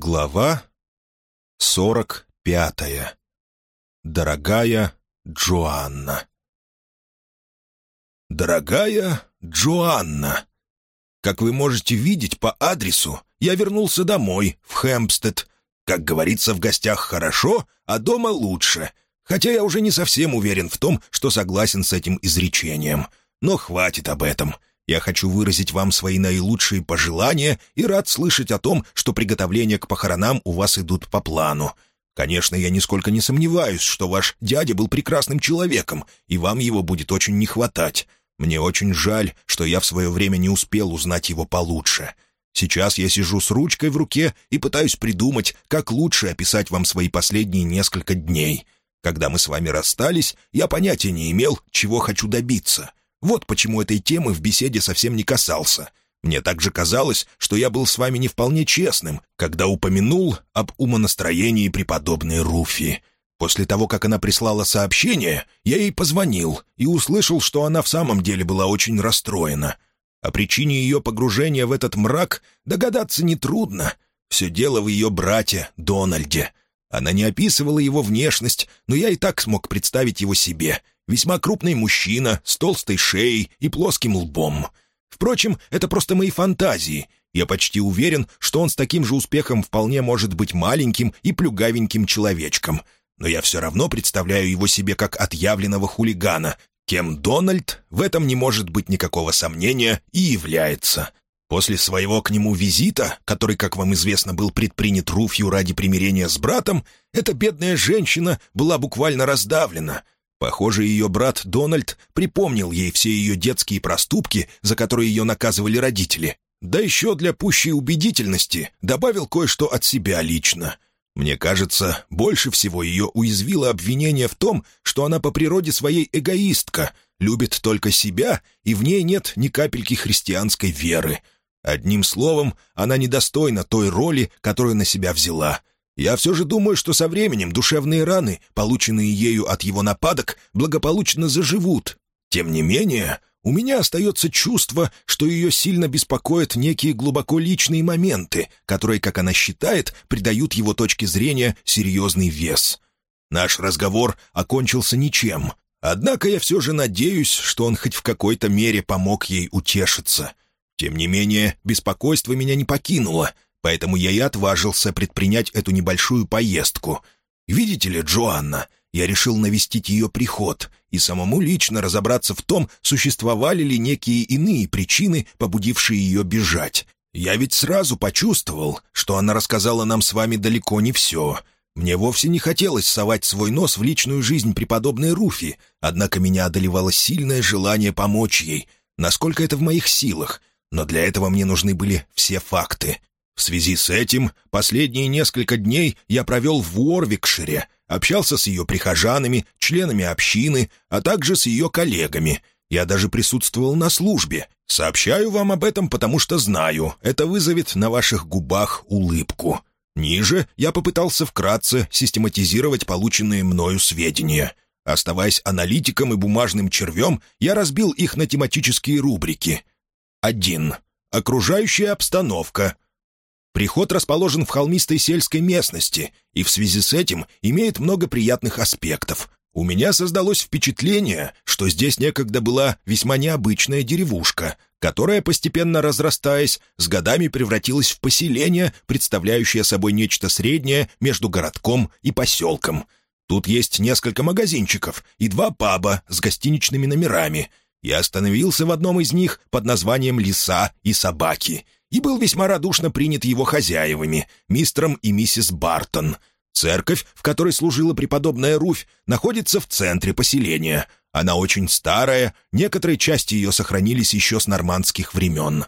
Глава сорок пятая. Дорогая Джоанна. Дорогая Джоанна, как вы можете видеть по адресу, я вернулся домой, в Хэмпстед. Как говорится, в гостях хорошо, а дома лучше. Хотя я уже не совсем уверен в том, что согласен с этим изречением. Но хватит об этом. Я хочу выразить вам свои наилучшие пожелания и рад слышать о том, что приготовления к похоронам у вас идут по плану. Конечно, я нисколько не сомневаюсь, что ваш дядя был прекрасным человеком, и вам его будет очень не хватать. Мне очень жаль, что я в свое время не успел узнать его получше. Сейчас я сижу с ручкой в руке и пытаюсь придумать, как лучше описать вам свои последние несколько дней. Когда мы с вами расстались, я понятия не имел, чего хочу добиться — вот почему этой темы в беседе совсем не касался. Мне также казалось, что я был с вами не вполне честным, когда упомянул об умонастроении преподобной Руфи. После того, как она прислала сообщение, я ей позвонил и услышал, что она в самом деле была очень расстроена. О причине ее погружения в этот мрак догадаться нетрудно. Все дело в ее брате Дональде. Она не описывала его внешность, но я и так смог представить его себе — Весьма крупный мужчина, с толстой шеей и плоским лбом. Впрочем, это просто мои фантазии. Я почти уверен, что он с таким же успехом вполне может быть маленьким и плюгавеньким человечком. Но я все равно представляю его себе как отъявленного хулигана, кем Дональд, в этом не может быть никакого сомнения, и является. После своего к нему визита, который, как вам известно, был предпринят Руфью ради примирения с братом, эта бедная женщина была буквально раздавлена — Похоже, ее брат Дональд припомнил ей все ее детские проступки, за которые ее наказывали родители. Да еще для пущей убедительности добавил кое-что от себя лично. Мне кажется, больше всего ее уязвило обвинение в том, что она по природе своей эгоистка, любит только себя, и в ней нет ни капельки христианской веры. Одним словом, она недостойна той роли, которую на себя взяла — я все же думаю, что со временем душевные раны, полученные ею от его нападок, благополучно заживут. Тем не менее, у меня остается чувство, что ее сильно беспокоят некие глубоко личные моменты, которые, как она считает, придают его точке зрения серьезный вес. Наш разговор окончился ничем. Однако я все же надеюсь, что он хоть в какой-то мере помог ей утешиться. Тем не менее, беспокойство меня не покинуло — поэтому я и отважился предпринять эту небольшую поездку. Видите ли, Джоанна, я решил навестить ее приход и самому лично разобраться в том, существовали ли некие иные причины, побудившие ее бежать. Я ведь сразу почувствовал, что она рассказала нам с вами далеко не все. Мне вовсе не хотелось совать свой нос в личную жизнь преподобной Руфи, однако меня одолевало сильное желание помочь ей, насколько это в моих силах, но для этого мне нужны были все факты. В связи с этим последние несколько дней я провел в Уорвикшире, общался с ее прихожанами, членами общины, а также с ее коллегами. Я даже присутствовал на службе. Сообщаю вам об этом, потому что знаю, это вызовет на ваших губах улыбку. Ниже я попытался вкратце систематизировать полученные мною сведения. Оставаясь аналитиком и бумажным червем, я разбил их на тематические рубрики. 1. Окружающая обстановка — Приход расположен в холмистой сельской местности и в связи с этим имеет много приятных аспектов. У меня создалось впечатление, что здесь некогда была весьма необычная деревушка, которая, постепенно разрастаясь, с годами превратилась в поселение, представляющее собой нечто среднее между городком и поселком. Тут есть несколько магазинчиков и два паба с гостиничными номерами. Я остановился в одном из них под названием «Лиса и собаки», и был весьма радушно принят его хозяевами, мистером и миссис Бартон. Церковь, в которой служила преподобная Руфь, находится в центре поселения. Она очень старая, некоторые части ее сохранились еще с нормандских времен.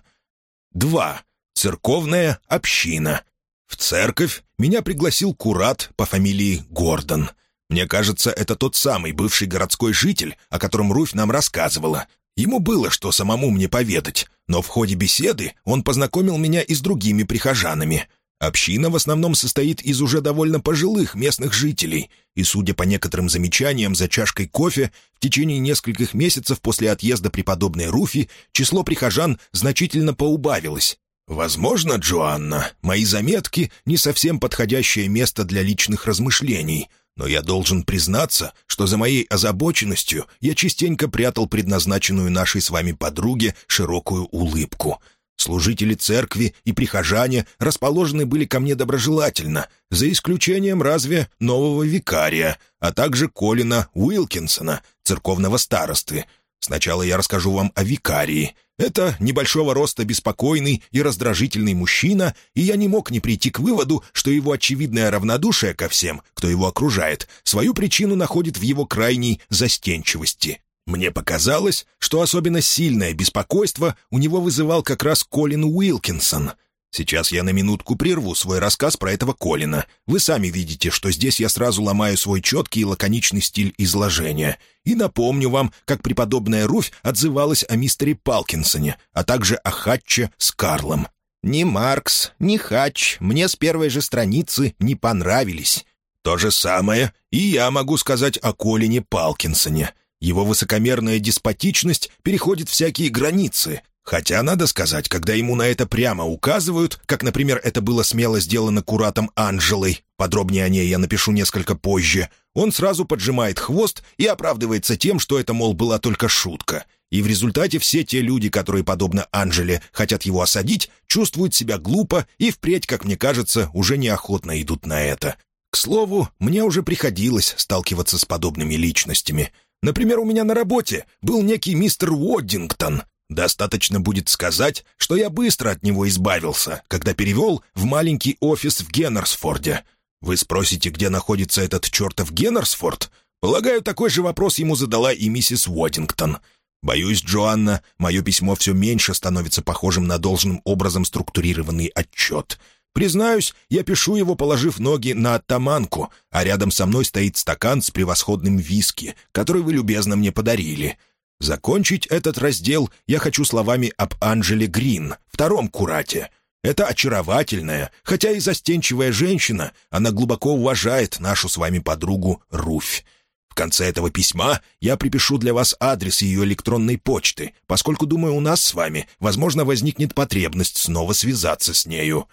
2. Церковная община. В церковь меня пригласил курат по фамилии Гордон. Мне кажется, это тот самый бывший городской житель, о котором Руфь нам рассказывала. Ему было что самому мне поведать, но в ходе беседы он познакомил меня и с другими прихожанами. Община в основном состоит из уже довольно пожилых местных жителей, и, судя по некоторым замечаниям за чашкой кофе, в течение нескольких месяцев после отъезда преподобной Руфи число прихожан значительно поубавилось. «Возможно, Джоанна, мои заметки — не совсем подходящее место для личных размышлений, но я должен признаться, что за моей озабоченностью я частенько прятал предназначенную нашей с вами подруге широкую улыбку. Служители церкви и прихожане расположены были ко мне доброжелательно, за исключением разве нового викария, а также Колина Уилкинсона, церковного старосты. Сначала я расскажу вам о викарии — это небольшого роста беспокойный и раздражительный мужчина, и я не мог не прийти к выводу, что его очевидное равнодушие ко всем, кто его окружает, свою причину находит в его крайней застенчивости. Мне показалось, что особенно сильное беспокойство у него вызывал как раз Колин Уилкинсон — Сейчас я на минутку прерву свой рассказ про этого Колина. Вы сами видите, что здесь я сразу ломаю свой четкий и лаконичный стиль изложения. И напомню вам, как преподобная Руфь отзывалась о мистере Палкинсоне, а также о Хатче с Карлом. «Ни Маркс, ни Хатч мне с первой же страницы не понравились». То же самое и я могу сказать о Колине Палкинсоне. Его высокомерная деспотичность переходит всякие границы, Хотя, надо сказать, когда ему на это прямо указывают, как, например, это было смело сделано куратом Анжелой, подробнее о ней я напишу несколько позже, он сразу поджимает хвост и оправдывается тем, что это, мол, была только шутка. И в результате все те люди, которые, подобно Анжеле, хотят его осадить, чувствуют себя глупо и впредь, как мне кажется, уже неохотно идут на это. К слову, мне уже приходилось сталкиваться с подобными личностями. Например, у меня на работе был некий мистер Уоддингтон, Достаточно будет сказать, что я быстро от него избавился, когда перевел в маленький офис в Геннерсфорде. Вы спросите, где находится этот чертов Геннерсфорд? Полагаю, такой же вопрос ему задала и миссис Уоддингтон. Боюсь, Джоанна, мое письмо все меньше становится похожим на должным образом структурированный отчет. Признаюсь, я пишу его, положив ноги на оттаманку, а рядом со мной стоит стакан с превосходным виски, который вы любезно мне подарили — Закончить этот раздел я хочу словами об Анжеле Грин, втором курате. Это очаровательная, хотя и застенчивая женщина, она глубоко уважает нашу с вами подругу Руфь. В конце этого письма я припишу для вас адрес ее электронной почты, поскольку, думаю, у нас с вами, возможно, возникнет потребность снова связаться с нею.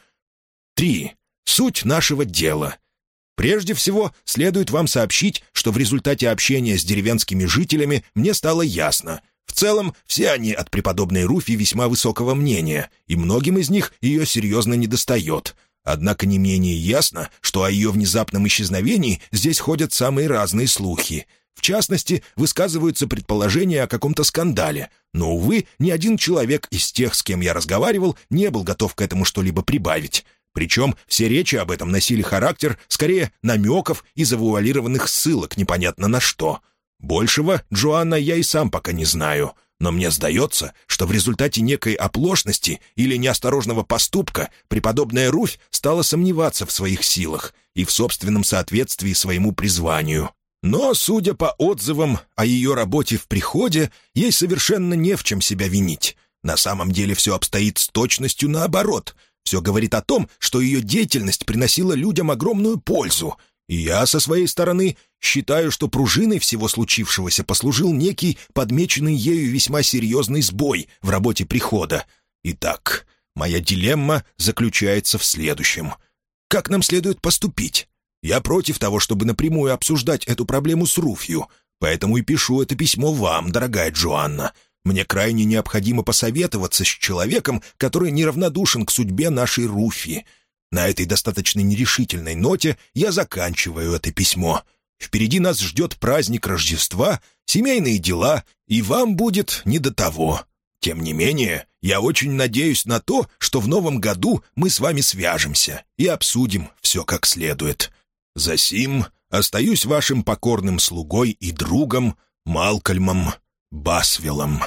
3. Суть нашего дела — Прежде всего, следует вам сообщить, что в результате общения с деревенскими жителями мне стало ясно. В целом, все они от преподобной Руфи весьма высокого мнения, и многим из них ее серьезно недостает. Однако не менее ясно, что о ее внезапном исчезновении здесь ходят самые разные слухи. В частности, высказываются предположения о каком-то скандале, но, увы, ни один человек из тех, с кем я разговаривал, не был готов к этому что-либо прибавить. Причем все речи об этом носили характер скорее намеков и завуалированных ссылок непонятно на что. Большего, Джоанна, я и сам пока не знаю. Но мне сдается, что в результате некой оплошности или неосторожного поступка преподобная Руфь стала сомневаться в своих силах и в собственном соответствии своему призванию. Но, судя по отзывам о ее работе в приходе, ей совершенно не в чем себя винить. На самом деле все обстоит с точностью наоборот — все говорит о том, что ее деятельность приносила людям огромную пользу. И я, со своей стороны, считаю, что пружиной всего случившегося послужил некий подмеченный ею весьма серьезный сбой в работе прихода. Итак, моя дилемма заключается в следующем. Как нам следует поступить? Я против того, чтобы напрямую обсуждать эту проблему с Руфью, поэтому и пишу это письмо вам, дорогая Джоанна — мне крайне необходимо посоветоваться с человеком, который неравнодушен к судьбе нашей Руфи. На этой достаточно нерешительной ноте я заканчиваю это письмо. Впереди нас ждет праздник Рождества, семейные дела, и вам будет не до того. Тем не менее, я очень надеюсь на то, что в новом году мы с вами свяжемся и обсудим все как следует. Засим остаюсь вашим покорным слугой и другом Малкольмом Басвиллом.